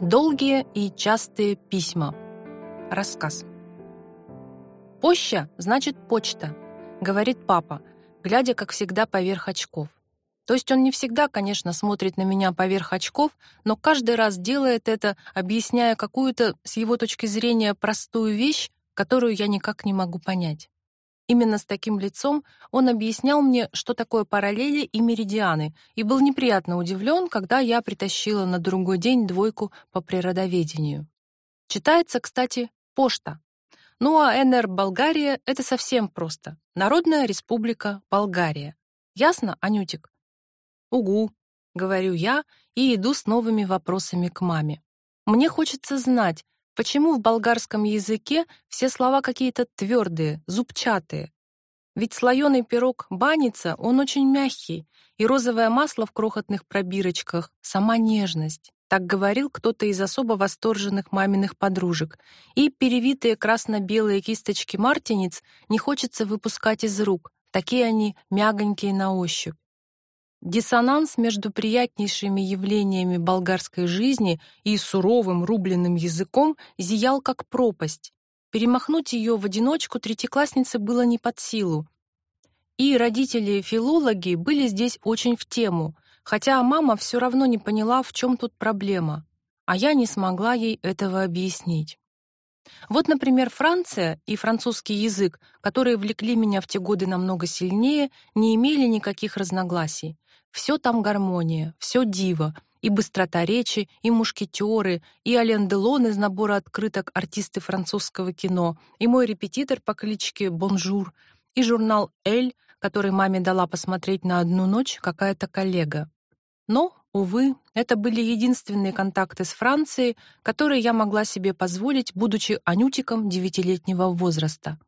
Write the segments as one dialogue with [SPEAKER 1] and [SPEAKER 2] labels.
[SPEAKER 1] Долгие и частые письма. Рассказ. «Поща значит почта», — говорит папа, глядя, как всегда, поверх очков. То есть он не всегда, конечно, смотрит на меня поверх очков, но каждый раз делает это, объясняя какую-то, с его точки зрения, простую вещь, которую я никак не могу понять. Именно с таким лицом он объяснял мне, что такое параллели и меридианы, и был неприятно удивлен, когда я притащила на другой день двойку по природоведению. Читается, кстати, «Пошта». Ну а НР Болгария — это совсем просто. Народная республика Болгария. Ясно, Анютик? «Угу», — говорю я и иду с новыми вопросами к маме. Мне хочется знать, Почему в болгарском языке все слова какие-то твердые, зубчатые? Ведь слоеный пирог баница, он очень мягкий, и розовое масло в крохотных пробирочках — сама нежность. Так говорил кто-то из особо восторженных маминых подружек. И перевитые красно-белые кисточки мартениц не хочется выпускать из рук. Такие они мягонькие на ощупь. Диссонанс между приятнейшими явлениями болгарской жизни и суровым рубленным языком зиял как пропасть. Перемахнуть ее в одиночку третьекласснице было не под силу. И родители-филологи были здесь очень в тему, хотя мама все равно не поняла, в чем тут проблема, а я не смогла ей этого объяснить. Вот, например, Франция и французский язык, которые влекли меня в те годы намного сильнее, не имели никаких разногласий. Все там гармония, все диво, и быстрота речи, и мушкетеры, и Ален Делон из набора открыток артисты французского кино, и мой репетитор по кличке Бонжур, и журнал «Эль», который маме дала посмотреть на одну ночь какая-то коллега. Но, увы, это были единственные контакты с Францией, которые я могла себе позволить, будучи анютиком девятилетнего возраста.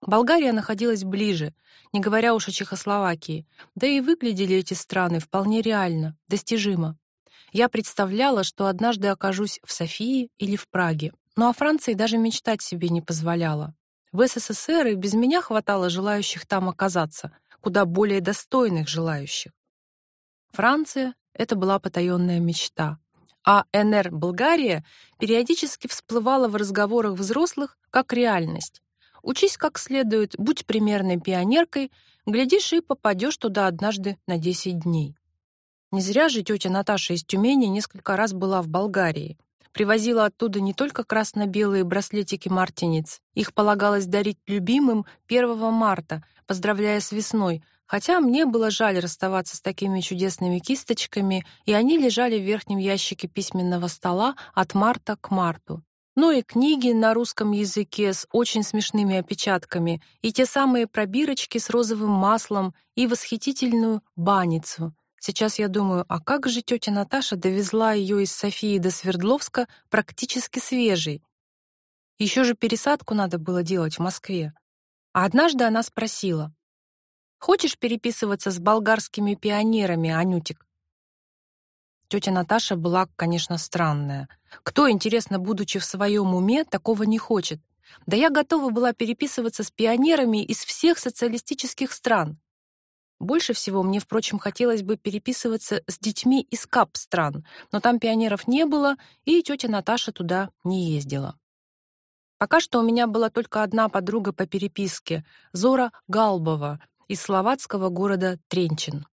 [SPEAKER 1] Болгария находилась ближе, не говоря уж о Чехословакии, да и выглядели эти страны вполне реально, достижимо. Я представляла, что однажды окажусь в Софии или в Праге, но о Франции даже мечтать себе не позволяла. В СССР и без меня хватало желающих там оказаться, куда более достойных желающих. Франция — это была потаенная мечта, а НР Болгария периодически всплывала в разговорах взрослых как реальность. Учись как следует, будь примерной пионеркой, глядишь и попадешь туда однажды на 10 дней. Не зря же тетя Наташа из Тюмени несколько раз была в Болгарии. Привозила оттуда не только красно-белые браслетики мартениц. Их полагалось дарить любимым 1 марта, поздравляя с весной, хотя мне было жаль расставаться с такими чудесными кисточками, и они лежали в верхнем ящике письменного стола от марта к марту но и книги на русском языке с очень смешными опечатками, и те самые пробирочки с розовым маслом, и восхитительную баницу. Сейчас я думаю, а как же тетя Наташа довезла ее из Софии до Свердловска практически свежей? Еще же пересадку надо было делать в Москве. А однажды она спросила: "Хочешь переписываться с болгарскими пионерами, Анютик?" Тетя Наташа была, конечно, странная. Кто, интересно, будучи в своем уме, такого не хочет? Да я готова была переписываться с пионерами из всех социалистических стран. Больше всего мне, впрочем, хотелось бы переписываться с детьми из КАП стран, но там пионеров не было, и тетя Наташа туда не ездила. Пока что у меня была только одна подруга по переписке, Зора Галбова из словацкого города Тренчин.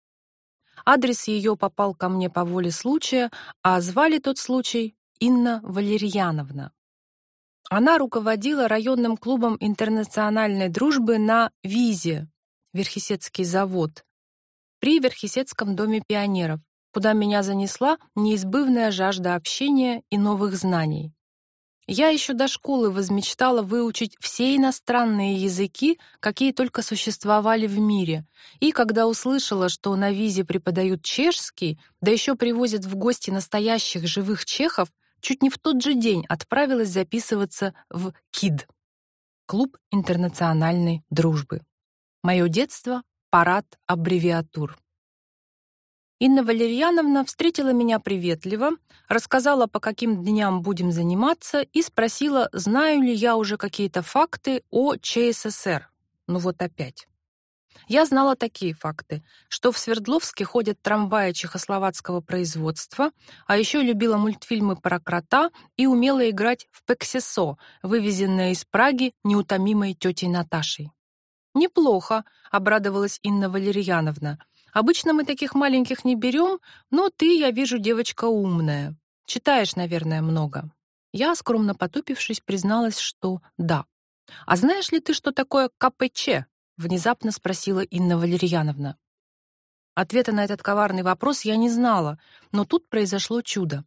[SPEAKER 1] Адрес ее попал ко мне по воле случая, а звали тот случай Инна Валерьяновна. Она руководила районным клубом интернациональной дружбы на Визе, Верхесецкий завод, при Верхесецком доме пионеров, куда меня занесла неизбывная жажда общения и новых знаний. Я еще до школы возмечтала выучить все иностранные языки, какие только существовали в мире. И когда услышала, что на визе преподают чешский, да еще привозят в гости настоящих живых чехов, чуть не в тот же день отправилась записываться в КИД клуб интернациональной дружбы. Мое детство парад аббревиатур. Инна Валерьяновна встретила меня приветливо, рассказала, по каким дням будем заниматься, и спросила, знаю ли я уже какие-то факты о ЧССР. Ну вот опять. Я знала такие факты, что в Свердловске ходят трамваи чехословацкого производства, а еще любила мультфильмы про крота и умела играть в пексесо, вывезенное из Праги неутомимой тетей Наташей. Неплохо, обрадовалась Инна Валерьяновна. Обычно мы таких маленьких не берем, но ты, я вижу, девочка умная. Читаешь, наверное, много. Я, скромно потупившись, призналась, что да. А знаешь ли ты, что такое КПЧ? внезапно спросила Инна Валерьяновна. Ответа на этот коварный вопрос я не знала, но тут произошло чудо.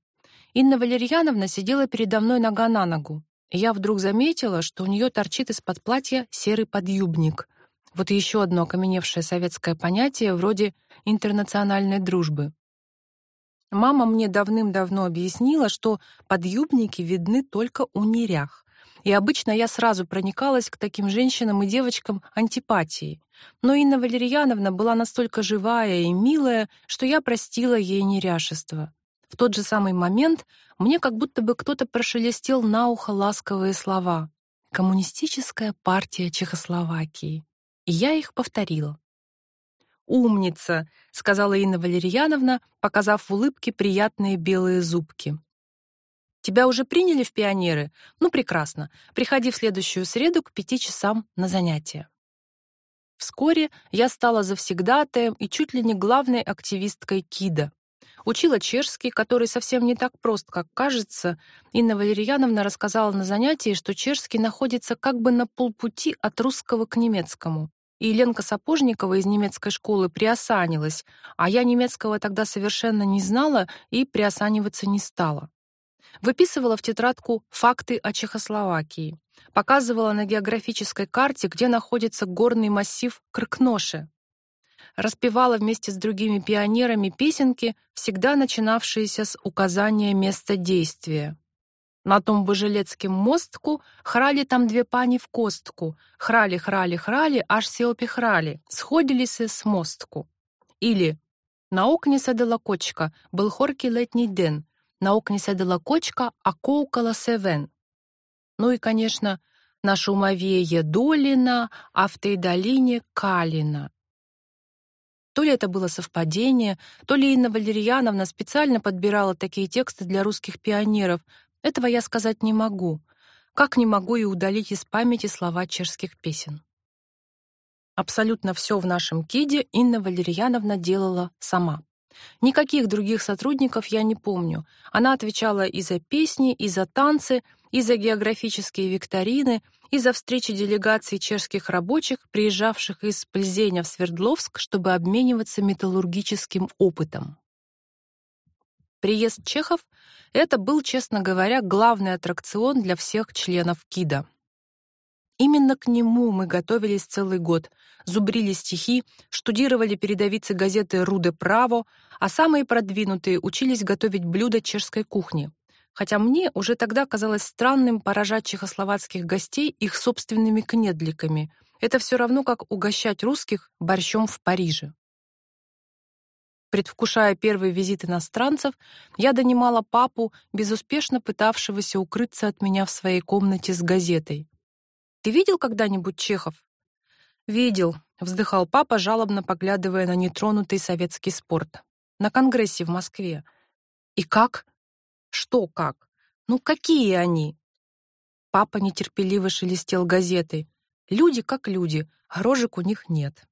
[SPEAKER 1] Инна Валерьяновна сидела передо мной нога на ногу, я вдруг заметила, что у нее торчит из-под платья серый подъюбник. Вот еще одно окаменевшее советское понятие вроде интернациональной дружбы. Мама мне давным-давно объяснила, что подъюбники видны только у нерях. И обычно я сразу проникалась к таким женщинам и девочкам антипатией. Но Инна Валерьяновна была настолько живая и милая, что я простила ей неряшество. В тот же самый момент мне как будто бы кто-то прошелестел на ухо ласковые слова: "Коммунистическая партия Чехословакии". Я их повторила. «Умница», — сказала Инна Валерьяновна, показав в улыбке приятные белые зубки. «Тебя уже приняли в пионеры? Ну, прекрасно. Приходи в следующую среду к пяти часам на занятия». Вскоре я стала завсегдатаем и чуть ли не главной активисткой КИДа. Учила чешский, который совсем не так прост, как кажется. Инна Валерьяновна рассказала на занятии, что чешский находится как бы на полпути от русского к немецкому. И Ленка Сапожникова из немецкой школы приосанилась, а я немецкого тогда совершенно не знала и приосаниваться не стала. Выписывала в тетрадку факты о Чехословакии, показывала на географической карте, где находится горный массив Кркноше. Распевала вместе с другими пионерами песенки, всегда начинавшиеся с указания места действия. На том Божелецкім мостку храли там две пани в костку, храли, храли, храли, аж се опихрали, сходилися с мостку. Или на окне сидела кочка, был хоркий летний день, на окне сидела кочка, а коукала севен. Ну и, конечно, на шумовее Долина, а в той долине Калина. То ли это было совпадение, то ли Инна Валерьяновна специально подбирала такие тексты для русских пионеров, этого я сказать не могу, как не могу и удалить из памяти слова чешских песен. Абсолютно все в нашем киде Инна Валерьяновна делала сама. Никаких других сотрудников я не помню. Она отвечала и за песни, и за танцы, и за географические викторины, и за встречи делегаций чешских рабочих, приезжавших из Пльзеня в Свердловск, чтобы обмениваться металлургическим опытом. Приезд чехов — это был, честно говоря, главный аттракцион для всех членов КИДа. Именно к нему мы готовились целый год, зубрили стихи, штудировали передовицы газеты «Руде Право», а самые продвинутые учились готовить блюда чешской кухни. Хотя мне уже тогда казалось странным поражать чехословацких гостей их собственными кнедликами. Это все равно, как угощать русских борщом в Париже. Предвкушая первый визит иностранцев, я донимала папу, безуспешно пытавшегося укрыться от меня в своей комнате с газетой. Ты видел когда-нибудь Чехов? Видел, вздыхал папа, жалобно поглядывая на нетронутый советский спорт. На конгрессе в Москве. И как? Что как? Ну какие они? Папа нетерпеливо шелестел газетой. Люди как люди, а рожек у них нет.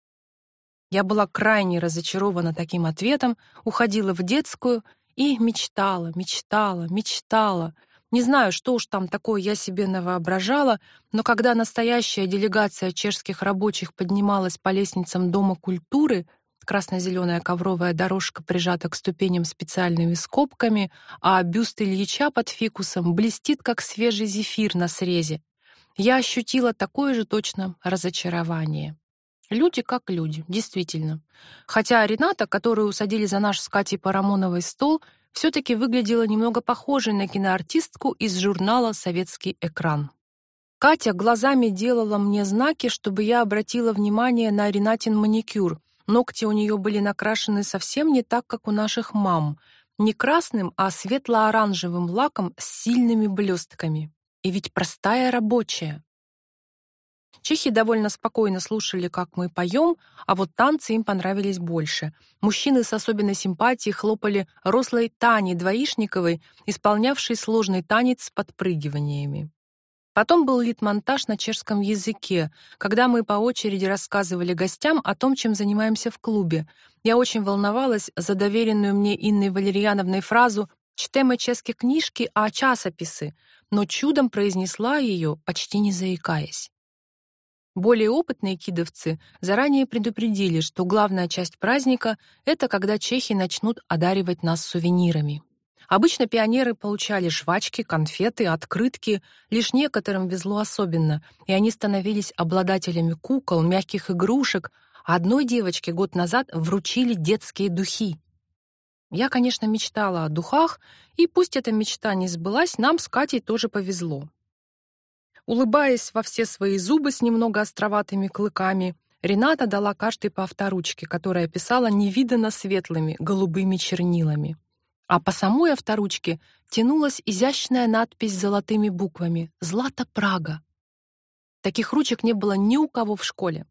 [SPEAKER 1] Я была крайне разочарована таким ответом, уходила в детскую и мечтала, мечтала, мечтала. Не знаю, что уж там такое я себе навоображала, но когда настоящая делегация чешских рабочих поднималась по лестницам Дома культуры, красно-зеленая ковровая дорожка прижата к ступеням специальными скобками, а бюст Ильича под фикусом блестит, как свежий зефир на срезе, я ощутила такое же точно разочарование. Люди как люди, действительно. Хотя Рената, которую усадили за наш с Катей Парамоновой стол, все таки выглядела немного похожей на киноартистку из журнала Советский экран. Катя глазами делала мне знаки, чтобы я обратила внимание на Ренатин маникюр. Ногти у нее были накрашены совсем не так, как у наших мам, не красным, а светло-оранжевым лаком с сильными блестками. И ведь простая рабочая. Чехи довольно спокойно слушали, как мы поем, а вот танцы им понравились больше. Мужчины с особенной симпатией хлопали рослой Тане Двоишниковой, исполнявшей сложный танец с подпрыгиваниями. Потом был литмонтаж на чешском языке, когда мы по очереди рассказывали гостям о том, чем занимаемся в клубе. Я очень волновалась за доверенную мне Инной Валерьяновной фразу «Чтемо чешские книжки, а часописы», но чудом произнесла ее, почти не заикаясь. Более опытные кидовцы заранее предупредили, что главная часть праздника это когда чехи начнут одаривать нас сувенирами. Обычно пионеры получали жвачки, конфеты, открытки, лишь некоторым везло особенно, и они становились обладателями кукол, мягких игрушек, одной девочке год назад вручили детские духи. Я, конечно, мечтала о духах, и пусть эта мечта не сбылась, нам с Катей тоже повезло. Улыбаясь во все свои зубы с немного островатыми клыками, Рената дала каждой по авторучке, которая писала невиданно светлыми голубыми чернилами. А по самой авторучке тянулась изящная надпись с золотыми буквами «Злата Прага». Таких ручек не было ни у кого в школе.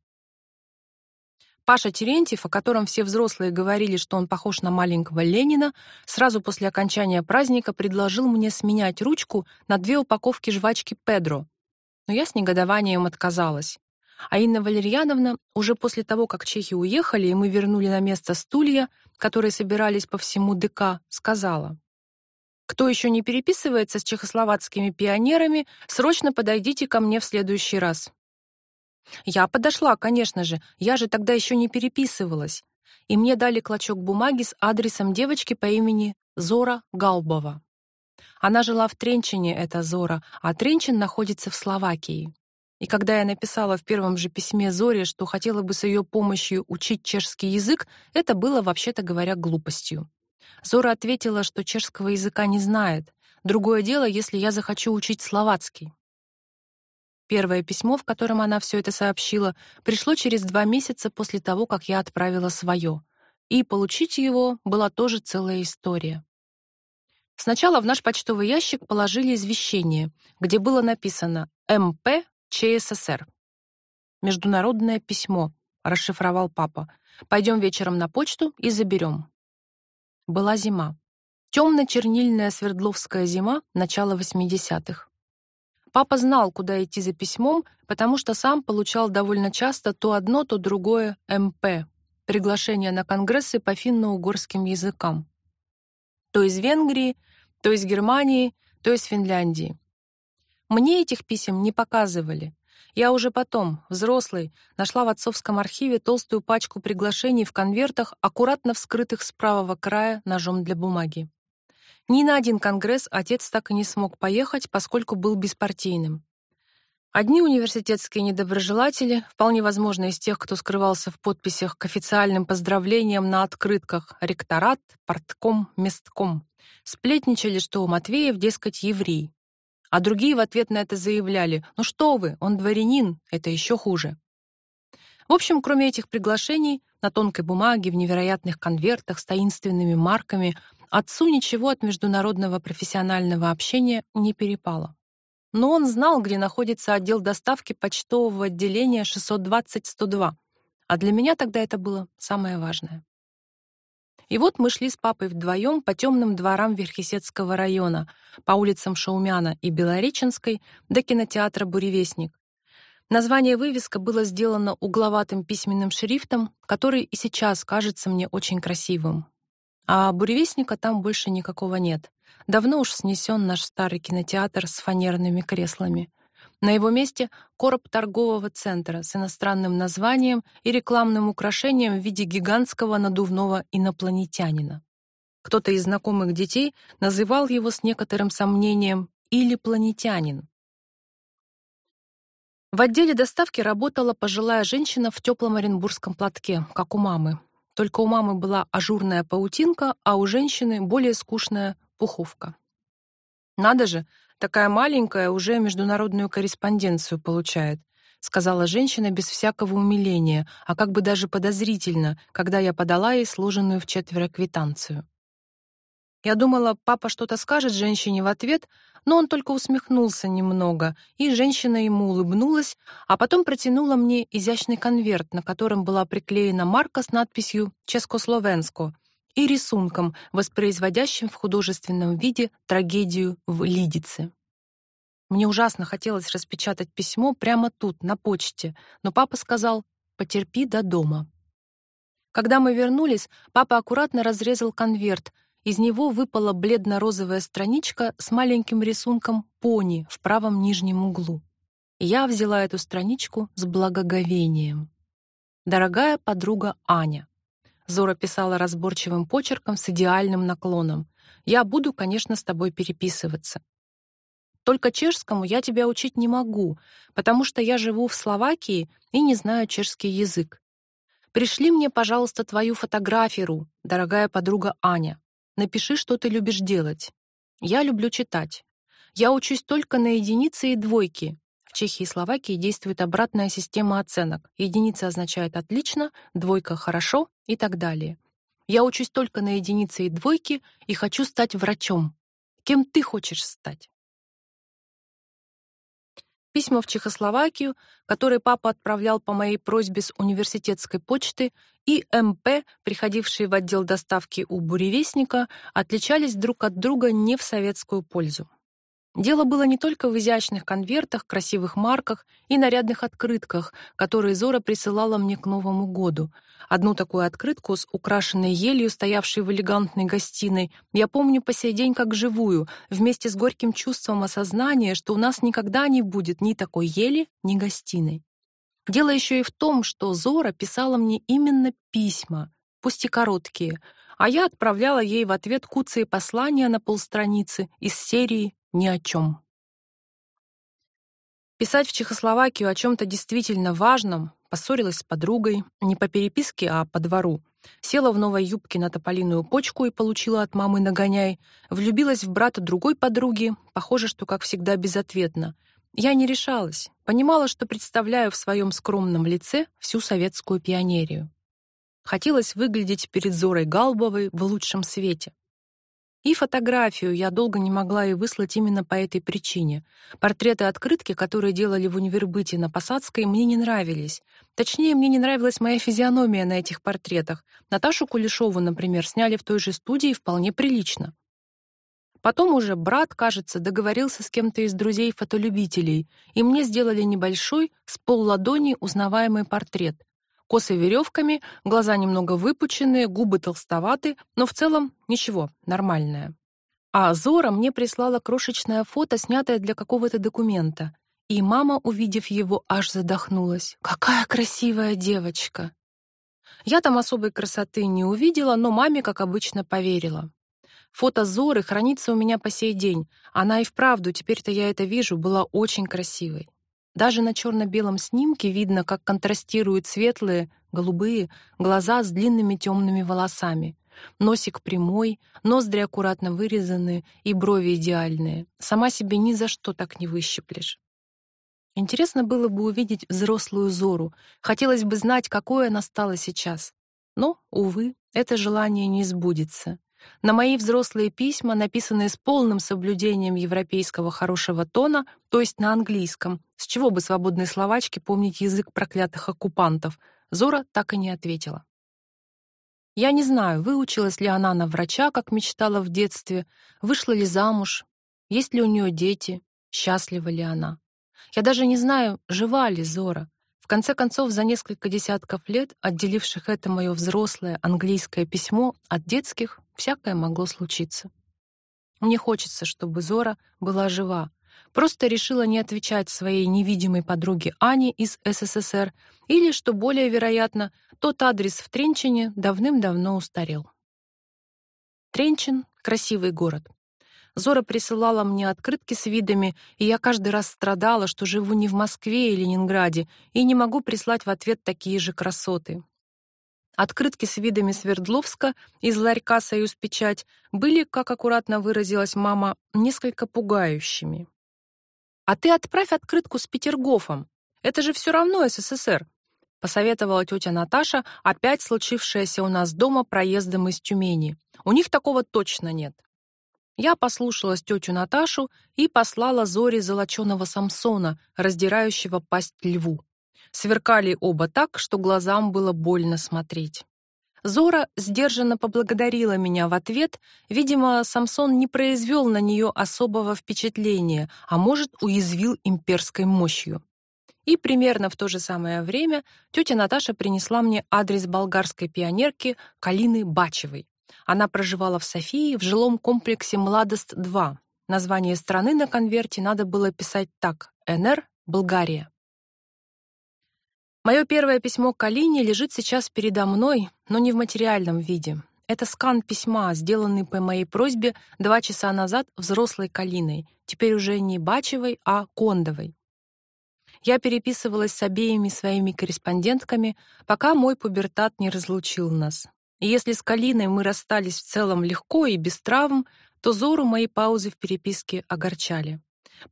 [SPEAKER 1] Паша Терентьев, о котором все взрослые говорили, что он похож на маленького Ленина, сразу после окончания праздника предложил мне сменять ручку на две упаковки жвачки Педро, но я с негодованием отказалась. А Инна Валерьяновна уже после того, как чехи уехали, и мы вернули на место стулья, которые собирались по всему ДК, сказала: "Кто еще не переписывается с чехословацкими пионерами, срочно подойдите ко мне в следующий раз". Я подошла, конечно же. Я же тогда еще не переписывалась. И мне дали клочок бумаги с адресом девочки по имени Зора Галбова. Она жила в Тренчине, эта Зора, а Тренчин находится в Словакии. И когда я написала в первом же письме Зоре, что хотела бы с ее помощью учить чешский язык, это было вообще-то говоря глупостью. Зора ответила, что чешского языка не знает. Другое дело, если я захочу учить словацкий. Первое письмо, в котором она все это сообщила, пришло через два месяца после того, как я отправила свое, и получить его была тоже целая история. Сначала в наш почтовый ящик положили извещение, где было написано МП ЧССР. Международное письмо, расшифровал папа. Пойдем вечером на почту и заберем. Была зима. Темно-чернильная Свердловская зима начала 80-х. Папа знал, куда идти за письмом, потому что сам получал довольно часто то одно, то другое МП приглашения на конгрессы по финно-угорским языкам то из Венгрии, то из Германии, то из Финляндии. Мне этих писем не показывали. Я уже потом, взрослый, нашла в отцовском архиве толстую пачку приглашений в конвертах, аккуратно вскрытых с правого края ножом для бумаги. Ни на один конгресс отец так и не смог поехать, поскольку был беспартийным. Одни университетские недоброжелатели, вполне возможно из тех, кто скрывался в подписях к официальным поздравлениям на открытках ректорат, портком, местком, сплетничали, что Матвеев, дескать, еврей. А другие в ответ на это заявляли: "Ну что вы, он дворянин, это еще хуже". В общем, кроме этих приглашений на тонкой бумаге в невероятных конвертах с таинственными марками, отцу ничего от международного профессионального общения не перепало но он знал, где находится отдел доставки почтового отделения 620-102, а для меня тогда это было самое важное. И вот мы шли с папой вдвоем по темным дворам Верхесецкого района, по улицам Шаумяна и Белореченской до кинотеатра Буревестник. Название вывеска было сделано угловатым письменным шрифтом, который и сейчас кажется мне очень красивым. А Буревестника там больше никакого нет. Давно уж снесен наш старый кинотеатр с фанерными креслами. На его месте короб торгового центра с иностранным названием и рекламным украшением в виде гигантского надувного инопланетянина. Кто-то из знакомых детей называл его с некоторым сомнением или планетянин. В отделе доставки работала пожилая женщина в теплом оренбургском платке, как у мамы. Только у мамы была ажурная паутинка, а у женщины более скучная пуховка. Надо же, такая маленькая уже международную корреспонденцию получает, сказала женщина без всякого умиления, а как бы даже подозрительно, когда я подала ей сложенную в четверо квитанцию. Я думала, папа что-то скажет женщине в ответ, но он только усмехнулся немного, и женщина ему улыбнулась, а потом протянула мне изящный конверт, на котором была приклеена марка с надписью «Ческословенско» и рисунком, воспроизводящим в художественном виде трагедию в Лидице. Мне ужасно хотелось распечатать письмо прямо тут, на почте, но папа сказал «потерпи до дома». Когда мы вернулись, папа аккуратно разрезал конверт, из него выпала бледно-розовая страничка с маленьким рисунком пони в правом нижнем углу. Я взяла эту страничку с благоговением. Дорогая подруга Аня. Зора писала разборчивым почерком с идеальным наклоном. Я буду, конечно, с тобой переписываться. Только чешскому я тебя учить не могу, потому что я живу в Словакии и не знаю чешский язык. Пришли мне, пожалуйста, твою фотографию, дорогая подруга Аня. Напиши, что ты любишь делать. Я люблю читать. Я учусь только на единицы и двойки. Чехии и Словакии действует обратная система оценок. Единица означает отлично, двойка хорошо и так далее. Я учусь только на единицы и двойки и хочу стать врачом. Кем ты хочешь стать? Письма в Чехословакию, которые папа отправлял по моей просьбе с университетской почты, и МП, приходившие в отдел доставки у буревестника, отличались друг от друга не в советскую пользу. Дело было не только в изящных конвертах, красивых марках и нарядных открытках, которые Зора присылала мне к Новому году. Одну такую открытку с украшенной елью, стоявшей в элегантной гостиной, я помню по сей день как живую, вместе с горьким чувством осознания, что у нас никогда не будет ни такой ели, ни гостиной. Дело еще и в том, что Зора писала мне именно письма, пусть и короткие, а я отправляла ей в ответ куцые послания на полстраницы из серии ни о чем. Писать в Чехословакию о чем то действительно важном, поссорилась с подругой, не по переписке, а по двору. Села в новой юбке на тополиную почку и получила от мамы нагоняй, влюбилась в брата другой подруги, похоже, что как всегда безответно. Я не решалась, понимала, что представляю в своем скромном лице всю советскую пионерию. Хотелось выглядеть перед Зорой Галбовой в лучшем свете. И фотографию я долго не могла и выслать именно по этой причине. Портреты открытки, которые делали в универбыте на Посадской, мне не нравились. Точнее, мне не нравилась моя физиономия на этих портретах. Наташу Кулешову, например, сняли в той же студии вполне прилично. Потом уже брат, кажется, договорился с кем-то из друзей-фотолюбителей, и мне сделали небольшой, с полладони узнаваемый портрет — косы веревками, глаза немного выпученные, губы толстоваты, но в целом ничего, нормальное. А Зора мне прислала крошечное фото, снятое для какого-то документа. И мама, увидев его, аж задохнулась. Какая красивая девочка. Я там особой красоты не увидела, но маме, как обычно, поверила. Фото Зоры хранится у меня по сей день. Она и вправду, теперь-то я это вижу, была очень красивой. Даже на черно белом снимке видно, как контрастируют светлые, голубые глаза с длинными темными волосами. Носик прямой, ноздри аккуратно вырезаны и брови идеальные. Сама себе ни за что так не выщиплешь. Интересно было бы увидеть взрослую Зору. Хотелось бы знать, какой она стала сейчас. Но, увы, это желание не сбудется. На мои взрослые письма, написанные с полным соблюдением европейского хорошего тона, то есть на английском, с чего бы свободной словачке помнить язык проклятых оккупантов, Зора так и не ответила. Я не знаю, выучилась ли она на врача, как мечтала в детстве, вышла ли замуж, есть ли у нее дети, счастлива ли она. Я даже не знаю, жива ли Зора. В конце концов, за несколько десятков лет, отделивших это мое взрослое английское письмо от детских, всякое могло случиться. Мне хочется, чтобы Зора была жива. Просто решила не отвечать своей невидимой подруге Ане из СССР, или, что более вероятно, тот адрес в Тренчине давным-давно устарел. Тренчин — красивый город. Зора присылала мне открытки с видами, и я каждый раз страдала, что живу не в Москве и Ленинграде и не могу прислать в ответ такие же красоты. Открытки с видами Свердловска из ларька «Союз Печать» были, как аккуратно выразилась мама, несколько пугающими. «А ты отправь открытку с Петергофом. Это же все равно СССР», — посоветовала тетя Наташа, опять случившаяся у нас дома проездом из Тюмени. «У них такого точно нет». Я послушалась тетю Наташу и послала Зоре золоченого Самсона, раздирающего пасть льву. Сверкали оба так, что глазам было больно смотреть. Зора сдержанно поблагодарила меня в ответ. Видимо, Самсон не произвел на нее особого впечатления, а может, уязвил имперской мощью. И примерно в то же самое время тетя Наташа принесла мне адрес болгарской пионерки Калины Бачевой. Она проживала в Софии в жилом комплексе Младост-2. Название страны на конверте надо было писать так: НР, Болгария. Мое первое письмо к Алине лежит сейчас передо мной, но не в материальном виде. Это скан письма, сделанный по моей просьбе два часа назад взрослой Калиной, теперь уже не Бачевой, а Кондовой. Я переписывалась с обеими своими корреспондентками, пока мой пубертат не разлучил нас. И если с Калиной мы расстались в целом легко и без травм, то Зору мои паузы в переписке огорчали.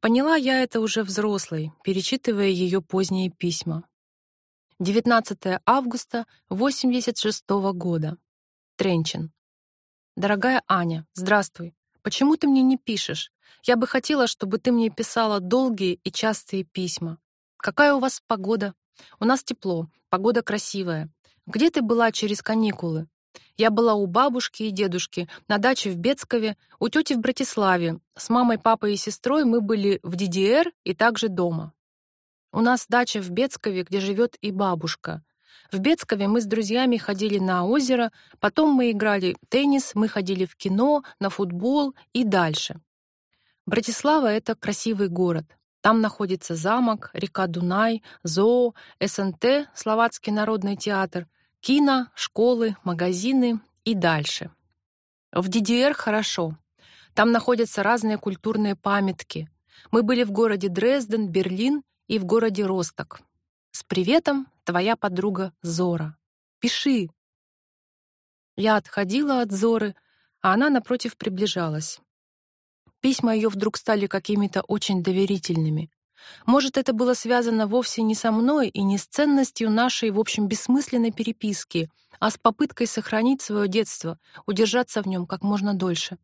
[SPEAKER 1] Поняла я это уже взрослой, перечитывая ее поздние письма. 19 августа 86 -го года. Тренчин. Дорогая Аня, здравствуй. Почему ты мне не пишешь? Я бы хотела, чтобы ты мне писала долгие и частые письма. Какая у вас погода? У нас тепло, погода красивая. Где ты была через каникулы? Я была у бабушки и дедушки, на даче в Бецкове, у тети в Братиславе. С мамой, папой и сестрой мы были в ДДР и также дома. У нас дача в Бецкове, где живет и бабушка. В Бецкове мы с друзьями ходили на озеро, потом мы играли в теннис, мы ходили в кино, на футбол и дальше. Братислава это красивый город. Там находится замок, река Дунай, зоо, СНТ, Словацкий народный театр, кино, школы, магазины и дальше. В ДДР хорошо. Там находятся разные культурные памятки. Мы были в городе Дрезден, Берлин и в городе Росток. С приветом, твоя подруга Зора. Пиши. Я отходила от Зоры, а она напротив приближалась. Письма ее вдруг стали какими-то очень доверительными. Может, это было связано вовсе не со мной и не с ценностью нашей, в общем, бессмысленной переписки, а с попыткой сохранить свое детство, удержаться в нем как можно дольше.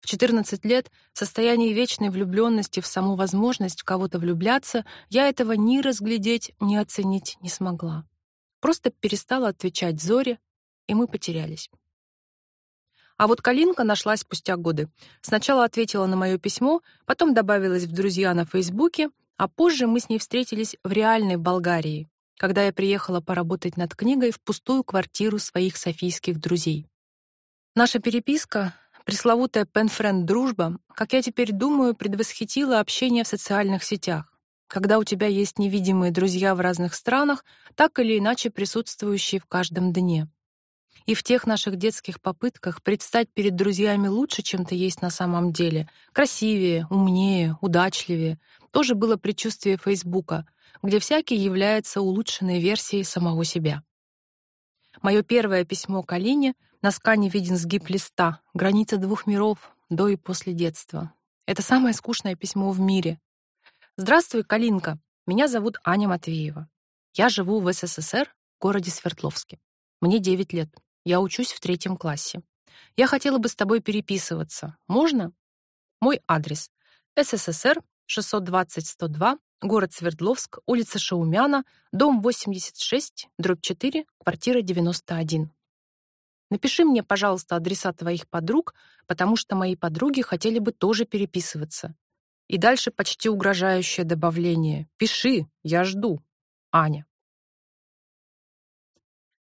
[SPEAKER 1] В 14 лет, в состоянии вечной влюбленности в саму возможность в кого-то влюбляться, я этого ни разглядеть, ни оценить не смогла. Просто перестала отвечать Зоре, и мы потерялись. А вот Калинка нашлась спустя годы. Сначала ответила на мое письмо, потом добавилась в друзья на Фейсбуке, а позже мы с ней встретились в реальной Болгарии, когда я приехала поработать над книгой в пустую квартиру своих софийских друзей. Наша переписка, пресловутая пенфренд дружба, как я теперь думаю, предвосхитила общение в социальных сетях. Когда у тебя есть невидимые друзья в разных странах, так или иначе присутствующие в каждом дне. И в тех наших детских попытках предстать перед друзьями лучше, чем ты есть на самом деле, красивее, умнее, удачливее, тоже было предчувствие Фейсбука, где всякий является улучшенной версией самого себя. Мое первое письмо к Алине на скане виден сгиб листа, граница двух миров, до и после детства. Это самое скучное письмо в мире. Здравствуй, Калинка. Меня зовут Аня Матвеева. Я живу в СССР, в городе Свердловске. Мне 9 лет. Я учусь в третьем классе. Я хотела бы с тобой переписываться. Можно? Мой адрес: СССР 620-102, город Свердловск, улица Шаумяна, дом 86, дробь 4, квартира 91. Напиши мне, пожалуйста, адреса твоих подруг, потому что мои подруги хотели бы тоже переписываться. И дальше почти угрожающее добавление: "Пиши, я жду". Аня.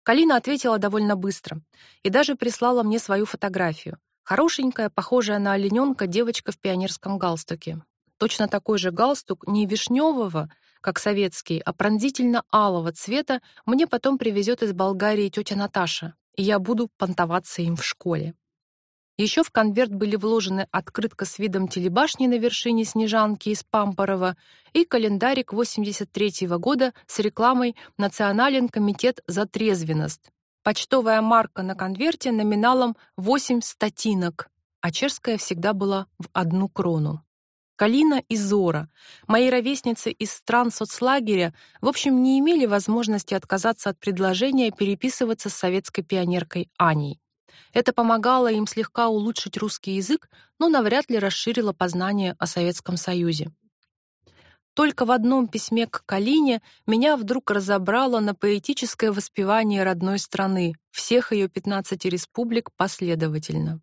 [SPEAKER 1] Калина ответила довольно быстро и даже прислала мне свою фотографию. Хорошенькая, похожая на олененка девочка в пионерском галстуке. Точно такой же галстук, не вишневого, как советский, а пронзительно-алого цвета, мне потом привезет из Болгарии тетя Наташа, и я буду понтоваться им в школе. Еще в конверт были вложены открытка с видом телебашни на вершине Снежанки из Пампорова и календарик 83-го года с рекламой «Национален комитет за трезвенность». Почтовая марка на конверте номиналом 8 статинок, а чешская всегда была в одну крону. Калина и Зора, мои ровесницы из стран соцлагеря, в общем, не имели возможности отказаться от предложения переписываться с советской пионеркой Аней. Это помогало им слегка улучшить русский язык, но навряд ли расширило познание о Советском Союзе. Только в одном письме к Калине меня вдруг разобрало на поэтическое воспевание родной страны, всех ее 15 республик последовательно.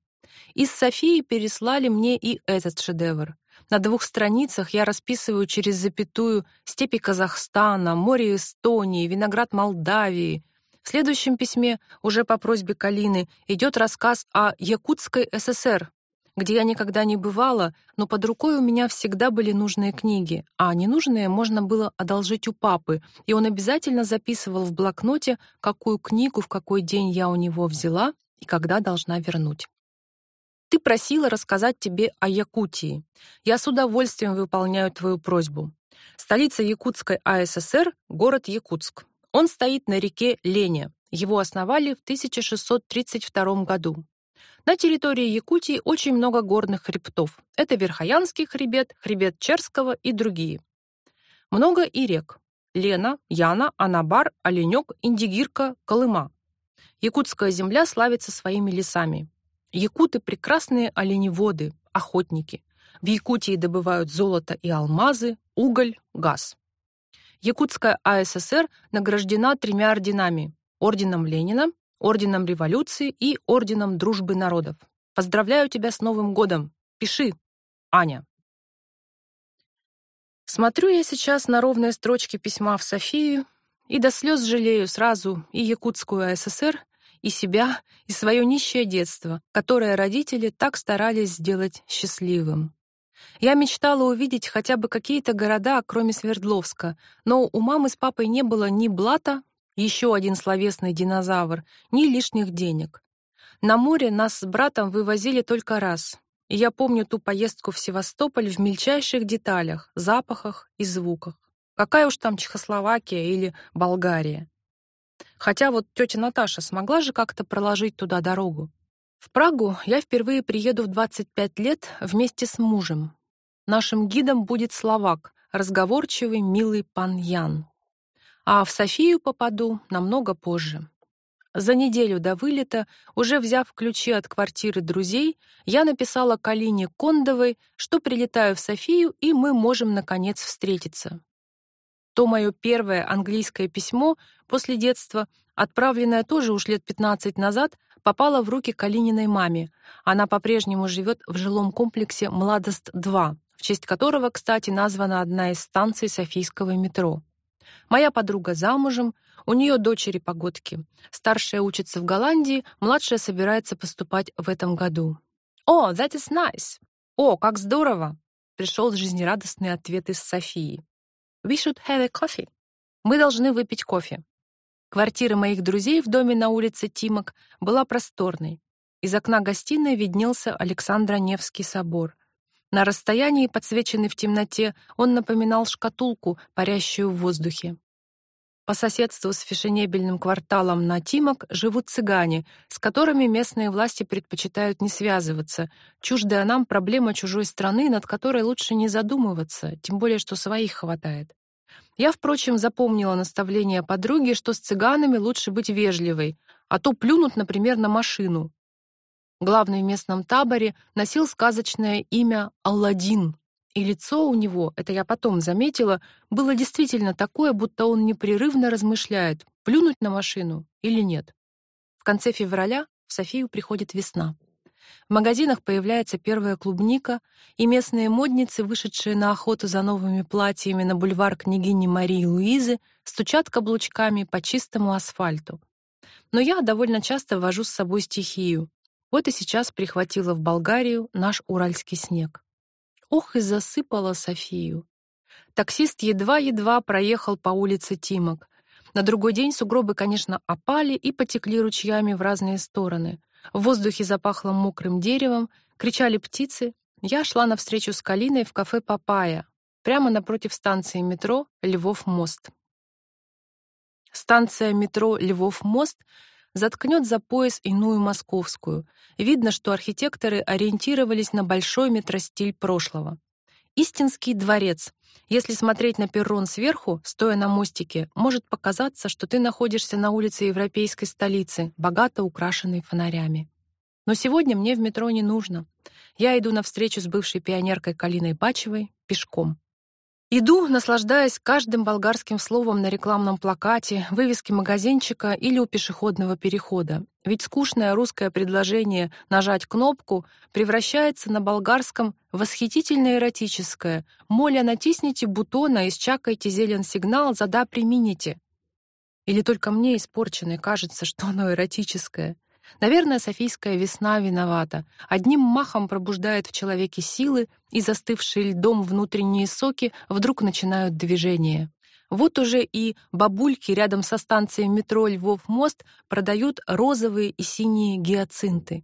[SPEAKER 1] Из Софии переслали мне и этот шедевр. На двух страницах я расписываю через запятую степи Казахстана, море Эстонии, виноград Молдавии. В следующем письме, уже по просьбе Калины, идет рассказ о Якутской ССР, где я никогда не бывала, но под рукой у меня всегда были нужные книги, а ненужные можно было одолжить у папы, и он обязательно записывал в блокноте, какую книгу в какой день я у него взяла и когда должна вернуть. Ты просила рассказать тебе о Якутии. Я с удовольствием выполняю твою просьбу. Столица Якутской АССР город Якутск. Он стоит на реке Лене. Его основали в 1632 году. На территории Якутии очень много горных хребтов. Это Верхоянский хребет, хребет Черского и другие. Много и рек. Лена, Яна, Анабар, Оленек, Индигирка, Колыма. Якутская земля славится своими лесами. Якуты прекрасные оленеводы, охотники. В Якутии добывают золото и алмазы, уголь, газ. Якутская АССР награждена тремя орденами: орденом Ленина, орденом революции и орденом дружбы народов. Поздравляю тебя с Новым годом. Пиши, Аня. Смотрю я сейчас на ровные строчки письма в Софию и до слез жалею сразу и Якутскую АССР, и себя, и свое нищее детство, которое родители так старались сделать счастливым. Я мечтала увидеть хотя бы какие-то города, кроме Свердловска, но у мамы с папой не было ни блата, еще один словесный динозавр, ни лишних денег. На море нас с братом вывозили только раз. И я помню ту поездку в Севастополь в мельчайших деталях, запахах и звуках. Какая уж там Чехословакия или Болгария. Хотя вот тетя Наташа смогла же как-то проложить туда дорогу. В Прагу я впервые приеду в 25 лет вместе с мужем. Нашим гидом будет словак, разговорчивый, милый пан Ян а в Софию попаду намного позже. За неделю до вылета, уже взяв ключи от квартиры друзей, я написала Калине Кондовой, что прилетаю в Софию, и мы можем наконец встретиться. То мое первое английское письмо после детства, отправленное тоже уж лет 15 назад, попало в руки Калининой маме. Она по-прежнему живет в жилом комплексе Младост-2, в честь которого, кстати, названа одна из станций Софийского метро. Моя подруга замужем, у нее дочери-погодки. Старшая учится в Голландии, младшая собирается поступать в этом году. «О, oh, that is nice!» «О, как здорово!» Пришел жизнерадостный ответ из Софии. «We should have a coffee». Мы должны выпить кофе. Квартира моих друзей в доме на улице Тимок была просторной. Из окна гостиной виднелся Александро-Невский собор. На расстоянии, подсвеченный в темноте, он напоминал шкатулку, парящую в воздухе. По соседству с фешенебельным кварталом на Тимок живут цыгане, с которыми местные власти предпочитают не связываться. Чуждая нам проблема чужой страны, над которой лучше не задумываться, тем более что своих хватает. Я, впрочем, запомнила наставление подруги, что с цыганами лучше быть вежливой, а то плюнут, например, на машину. Главный в местном таборе носил сказочное имя Алладин, и лицо у него, это я потом заметила, было действительно такое, будто он непрерывно размышляет, плюнуть на машину или нет. В конце февраля в Софию приходит весна. В магазинах появляется первая клубника, и местные модницы, вышедшие на охоту за новыми платьями на бульвар княгини Марии Луизы, стучат каблучками по чистому асфальту. Но я довольно часто вожу с собой стихию, вот и сейчас прихватила в Болгарию наш уральский снег. Ох, и засыпала Софию. Таксист едва-едва проехал по улице Тимок. На другой день сугробы, конечно, опали и потекли ручьями в разные стороны. В воздухе запахло мокрым деревом, кричали птицы. Я шла навстречу с Калиной в кафе Папая, прямо напротив станции метро Львов мост. Станция метро Львов мост заткнет за пояс иную московскую. Видно, что архитекторы ориентировались на большой метростиль прошлого. Истинский дворец. Если смотреть на перрон сверху, стоя на мостике, может показаться, что ты находишься на улице европейской столицы, богато украшенной фонарями. Но сегодня мне в метро не нужно. Я иду на встречу с бывшей пионеркой Калиной Бачевой пешком. Иду, наслаждаясь каждым болгарским словом на рекламном плакате, вывеске магазинчика или у пешеходного перехода. Ведь скучное русское предложение «нажать кнопку» превращается на болгарском восхитительно эротическое «моля натисните бутона и счакайте зелен сигнал за да примените». Или только мне испорченной кажется, что оно эротическое. Наверное, Софийская весна виновата. Одним махом пробуждает в человеке силы, и застывшие льдом внутренние соки вдруг начинают движение. Вот уже и бабульки рядом со станцией метро Львов мост продают розовые и синие гиацинты.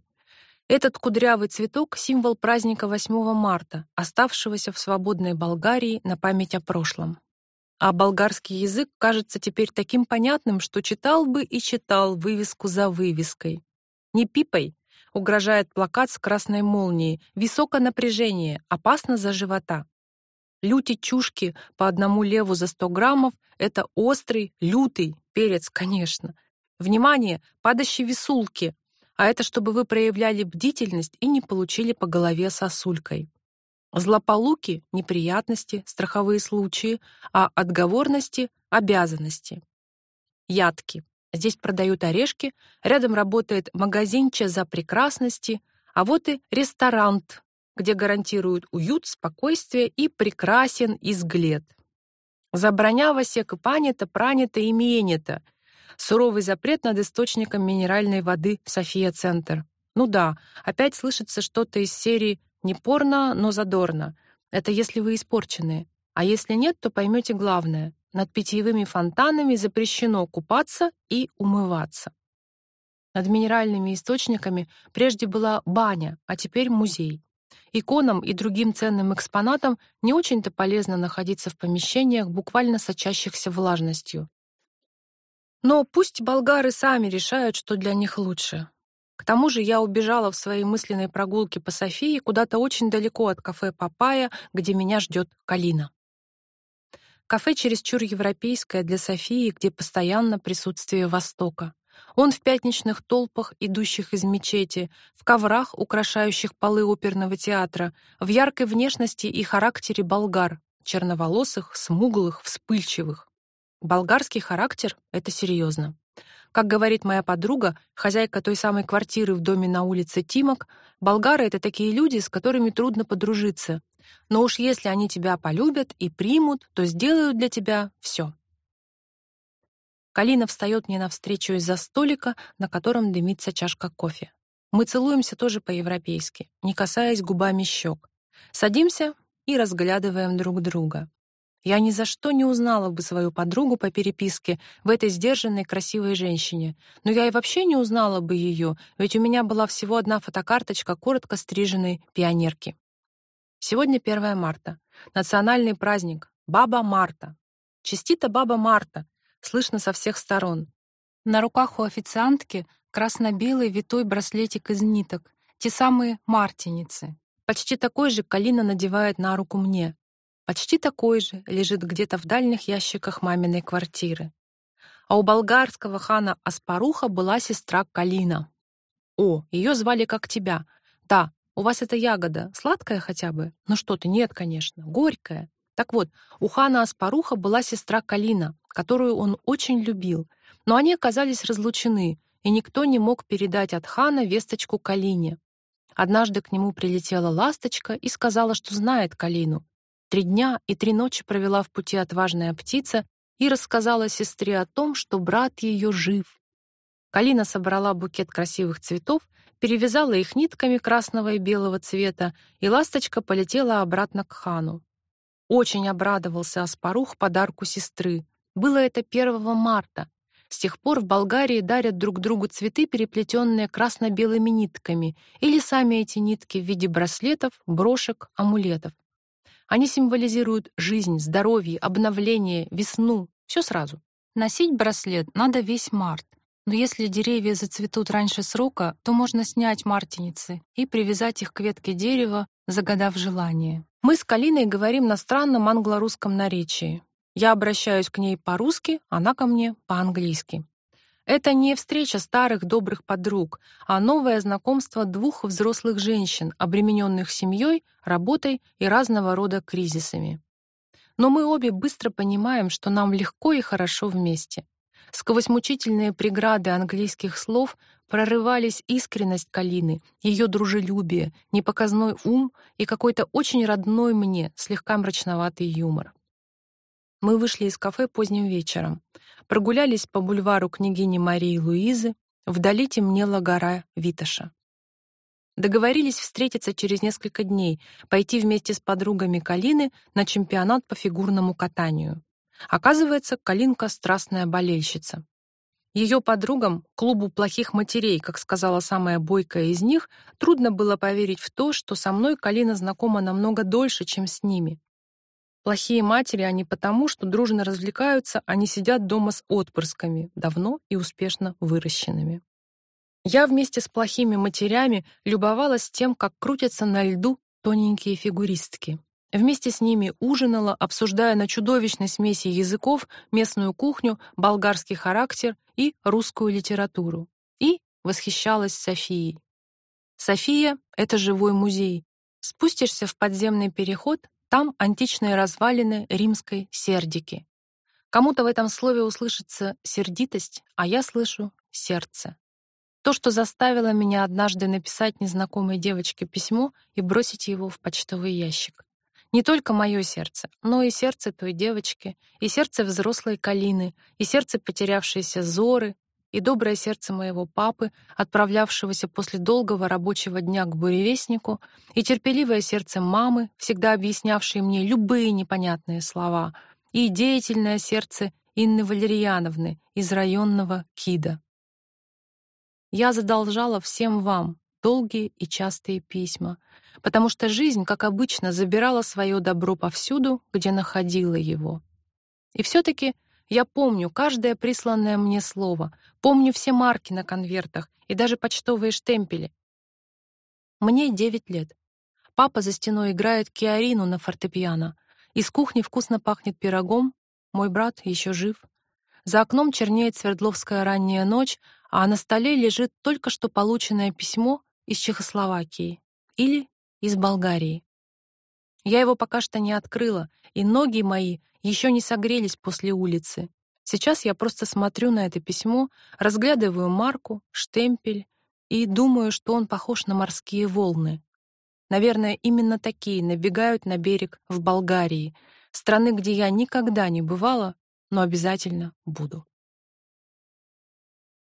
[SPEAKER 1] Этот кудрявый цветок символ праздника 8 марта, оставшегося в свободной Болгарии на память о прошлом. А болгарский язык кажется теперь таким понятным, что читал бы и читал вывеску за вывеской. Не пипай, угрожает плакат с красной молнией. Высокое напряжение, опасно за живота. Люти чушки по одному леву за 100 граммов — это острый, лютый перец, конечно. Внимание, падающие висулки. А это чтобы вы проявляли бдительность и не получили по голове сосулькой. Злополуки — неприятности, страховые случаи, а отговорности — обязанности. Ядки. Здесь продают орешки, рядом работает магазинче за прекрасности, а вот и ресторант, где гарантируют уют, спокойствие и прекрасен изглед. Забранява сек панета, пранета и менета. Суровый запрет над источником минеральной воды София-центр. Ну да, опять слышится что-то из серии «не порно, но задорно». Это если вы испорченные. А если нет, то поймете главное. Над питьевыми фонтанами запрещено купаться и умываться. Над минеральными источниками прежде была баня, а теперь музей. Иконам и другим ценным экспонатам не очень-то полезно находиться в помещениях, буквально сочащихся влажностью. Но пусть болгары сами решают, что для них лучше. К тому же я убежала в своей мысленной прогулке по Софии куда-то очень далеко от кафе Папая, где меня ждет Калина. Кафе чересчур европейское для Софии, где постоянно присутствие Востока. Он в пятничных толпах, идущих из мечети, в коврах, украшающих полы оперного театра, в яркой внешности и характере болгар, черноволосых, смуглых, вспыльчивых. Болгарский характер — это серьезно. Как говорит моя подруга, хозяйка той самой квартиры в доме на улице Тимок, болгары — это такие люди, с которыми трудно подружиться, но уж если они тебя полюбят и примут, то сделают для тебя все. Калина встает мне навстречу из-за столика, на котором дымится чашка кофе. Мы целуемся тоже по-европейски, не касаясь губами щек. Садимся и разглядываем друг друга. Я ни за что не узнала бы свою подругу по переписке в этой сдержанной красивой женщине. Но я и вообще не узнала бы ее, ведь у меня была всего одна фотокарточка коротко стриженной пионерки. Сегодня 1 марта. Национальный праздник. Баба Марта. Чистита Баба Марта. Слышно со всех сторон. На руках у официантки красно-белый витой браслетик из ниток. Те самые мартиницы. Почти такой же Калина надевает на руку мне. Почти такой же лежит где-то в дальних ящиках маминой квартиры. А у болгарского хана Аспаруха была сестра Калина. О, ее звали как тебя. Да, у вас эта ягода сладкая хотя бы? Ну что ты, нет, конечно, горькая. Так вот, у хана Аспаруха была сестра Калина, которую он очень любил, но они оказались разлучены, и никто не мог передать от хана весточку Калине. Однажды к нему прилетела ласточка и сказала, что знает Калину. Три дня и три ночи провела в пути отважная птица и рассказала сестре о том, что брат ее жив. Калина собрала букет красивых цветов перевязала их нитками красного и белого цвета, и ласточка полетела обратно к хану. Очень обрадовался Аспарух подарку сестры. Было это 1 марта. С тех пор в Болгарии дарят друг другу цветы, переплетенные красно-белыми нитками, или сами эти нитки в виде браслетов, брошек, амулетов. Они символизируют жизнь, здоровье, обновление, весну, все сразу. Носить браслет надо весь март. Но если деревья зацветут раньше срока, то можно снять мартиницы и привязать их к ветке дерева, загадав желание. Мы с Калиной говорим на странном англо-русском наречии. Я обращаюсь к ней по-русски, она ко мне по-английски. Это не встреча старых добрых подруг, а новое знакомство двух взрослых женщин, обремененных семьей, работой и разного рода кризисами. Но мы обе быстро понимаем, что нам легко и хорошо вместе. Сквозь мучительные преграды английских слов прорывались искренность Калины, ее дружелюбие, непоказной ум и какой-то очень родной мне, слегка мрачноватый юмор. Мы вышли из кафе поздним вечером, прогулялись по бульвару княгини Марии Луизы, вдали темнела гора Виташа. Договорились встретиться через несколько дней, пойти вместе с подругами Калины на чемпионат по фигурному катанию. Оказывается, Калинка страстная болельщица. Ее подругам, клубу плохих матерей, как сказала самая бойкая из них, трудно было поверить в то, что со мной Калина знакома намного дольше, чем с ними. Плохие матери они потому, что дружно развлекаются, они сидят дома с отпрысками, давно и успешно выращенными. Я вместе с плохими матерями любовалась тем, как крутятся на льду тоненькие фигуристки. Вместе с ними ужинала, обсуждая на чудовищной смеси языков местную кухню, болгарский характер и русскую литературу. И восхищалась Софией. София — это живой музей. Спустишься в подземный переход, там античные развалины римской Сердики. Кому-то в этом слове услышится сердитость, а я слышу сердце. То, что заставило меня однажды написать незнакомой девочке письмо и бросить его в почтовый ящик. Не только мое сердце, но и сердце той девочки, и сердце взрослой Калины, и сердце потерявшейся Зоры, и доброе сердце моего папы, отправлявшегося после долгого рабочего дня к буревестнику, и терпеливое сердце мамы, всегда объяснявшей мне любые непонятные слова, и деятельное сердце Инны Валерьяновны из районного КИДа. Я задолжала всем вам долгие и частые письма, потому что жизнь, как обычно, забирала свое добро повсюду, где находила его. И все таки я помню каждое присланное мне слово, помню все марки на конвертах и даже почтовые штемпели. Мне девять лет. Папа за стеной играет киарину на фортепиано. Из кухни вкусно пахнет пирогом. Мой брат еще жив. За окном чернеет Свердловская ранняя ночь, а на столе лежит только что полученное письмо из Чехословакии или из Болгарии. Я его пока что не открыла, и ноги мои еще не согрелись после улицы. Сейчас я просто смотрю на это письмо, разглядываю марку, штемпель и думаю, что он похож на морские волны. Наверное, именно такие набегают на берег в Болгарии, страны, где я никогда не бывала, но обязательно буду.